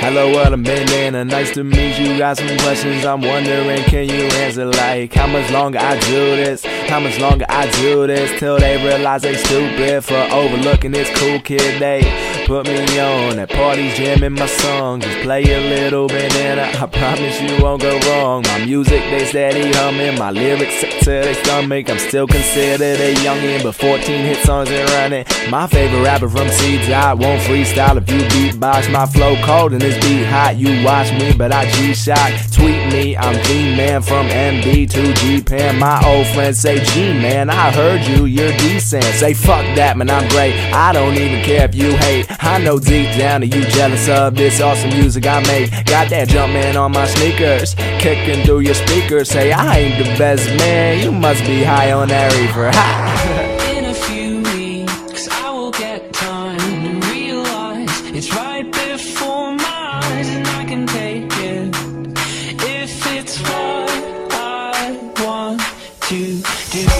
Hello, what I'm been. Nice to meet you. Got some questions I'm wondering, can you answer? Like, how much longer I do this? How much longer I do this? Till they realize they stupid for overlooking this cool kid. They put me on at parties, jamming my song. Just play a little bit and I, promise you won't go wrong. My music, they steady humming. My lyrics to their stomach. I'm still considered a youngin', but 14 hit songs and running. My favorite rapper from C Dot won't freestyle if you beatbox. My flow cold and this beat hot. You watch me, but I G shot. Tweet me, I'm G man from MB to G Pan. My old friends say G man, I heard you, you're decent. Say fuck that, man, I'm great. I don't even care if you hate. I know deep down that you jealous of this awesome music I make. Got that jumpman on my sneakers, kicking through your speakers. Say I ain't the best man, you must be high on that reefer. In a few weeks, I will get time and realize it's right before my eyes, and I can take it if it's what I want to.